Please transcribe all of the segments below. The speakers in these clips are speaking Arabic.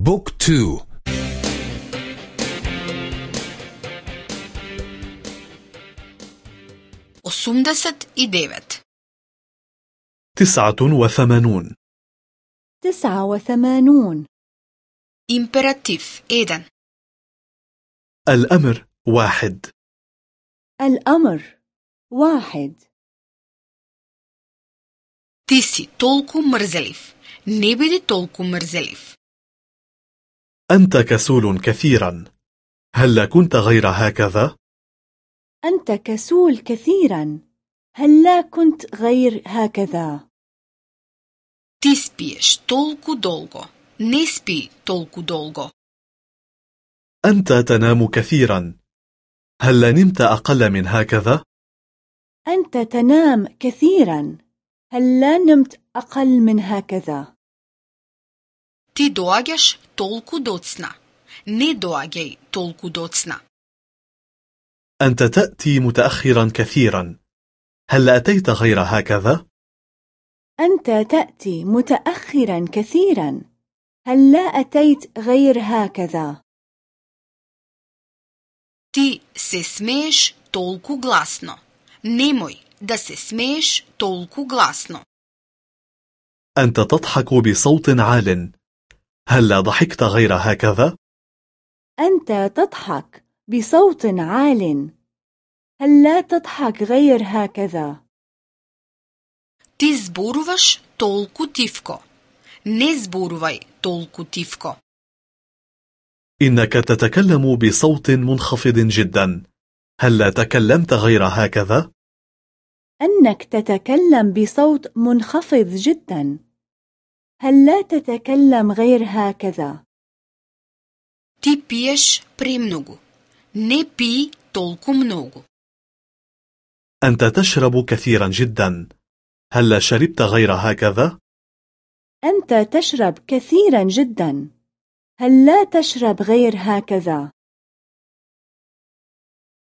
بوك تو أسمدست إديفت تسعة وثمانون تسعة وثمانون إمبراتيف إيدن الأمر واحد الأمر واحد Ти си толку мрзелив. Не биди толку мрзелив. أنت كسول كثيرا هل كنت غير هكذا؟ أنت كسول كثيرا هل لا كنت غير هكذا؟ Ти спиеш толку долго. Не спи толку долго. أنت تنام كثيرا هل نمت أقل من هكذا؟ أنت تنام كثيرا هل لا نمت أقل من هكذا؟ Ти доаѓаш толку доцна. Не доаѓај толку доцна. أنت تأتي متأخرا كثيرا هل أتيت غير هكذا؟ أنت تأتي متأخرا كثيرا هل لا أتيت غير هكذا؟ Ти се смееш толку гласно. Немој да се смееш толку гласно. أنت تضحك بصوت عال هل لا ضحكت غير هكذا؟ أنت تضحك بصوت عال هل لا تضحك غير هكذا؟ Ти зборуваш толку тивко. Не зборувај толку тивко. إنك تتكلم بصوت منخفض جدا هل لا تكلمت غير هكذا؟ أنك تتكلم بصوت منخفض جدا هل لا تتكلم غير هكذا؟ Ти пиеш премногу. Не пи толку многу. أنت تشرب كثيرا جدا هل لا شربت غير هكذا؟ أنت تشرب كثيرا جدا هل لا تشرب غير هكذا؟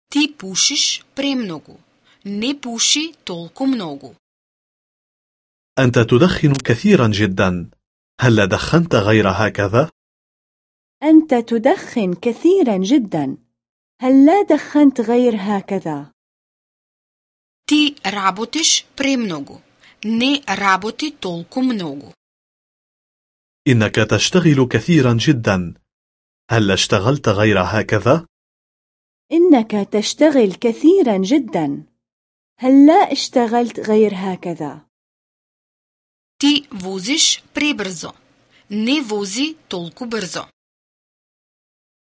Ти пушиш премногу. Не пуши толку многу. أنت تدخن كثيرا جدا هل لا دخنت غير هكذا؟ أنت تدخن كثيرا جدا هل لا دخنت غير هكذا؟ Ти работиш премногу. Не работи толку многу. إنك تشتغل كثيرا جدا هل لا اشتغلت غير هكذا؟ إنك تشتغل كثيرا جدا هل لا اشتغلت غير هكذا؟ Ти возиш пребрзо. Не вози толку брзо.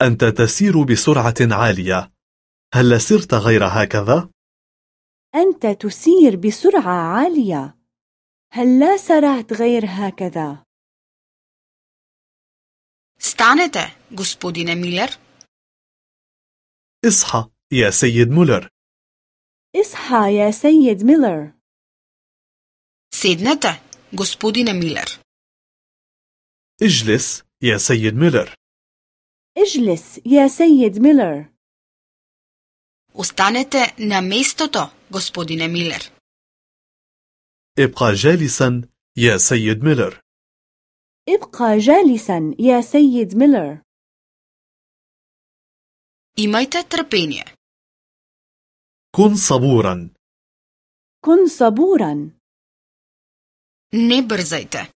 أنت تسير بسرعة عالية هل لا سرت غير هكذا؟ أنت تسير بسرعة عالية هل لا سرعت غير هكذا؟ Станете, господине Милер. اصحى يا سيد مولر اصحى يا سيد ميلر Седнете, господине Милер. اجلس يا سيد ميلر اجلس يا سيد ميلر Останете на местото, господине Милер. ابقى جالسا يا سيد ميلر ابقى جالسا يا سيد ميلر Имајте трпение. كن صبورا كن صبورا Не брзајте.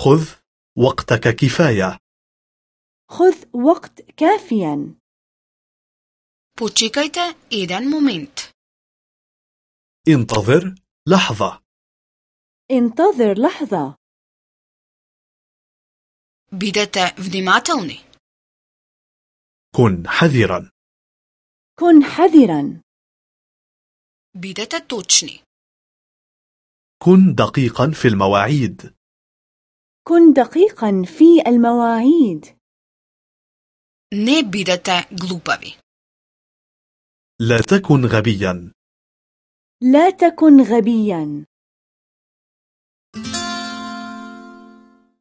خذ وقتك كفاية خذ وقت كافيا Почекајте еден момент. انتظر لحظة انتظر لحظة Бидете внимателни. كن حذرا كن حذرا Бидете точни. كن دقيقا في المواعيد كن دقيقا في المواعيد Не бидете глупави. لا تكن غبيا لا تكن غبيا